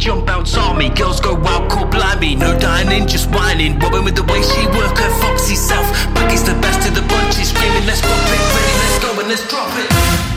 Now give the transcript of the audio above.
jump outside me. Girls go wild, call blimey. No dining, just whining. Woman with the way she work her foxy self. Bucky's the best of the bunch. She's screaming, let's pop it, ready, let's go and let's drop it.